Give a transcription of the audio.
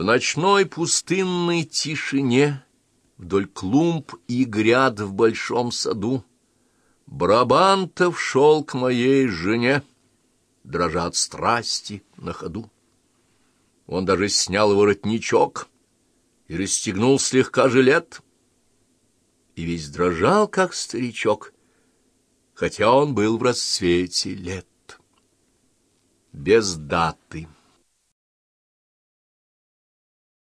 В ночной пустынной тишине Вдоль клумб и гряд в большом саду Брабантов шел к моей жене, дрожа от страсти на ходу. Он даже снял воротничок И расстегнул слегка жилет, И весь дрожал, как старичок, Хотя он был в расцвете лет. Без даты.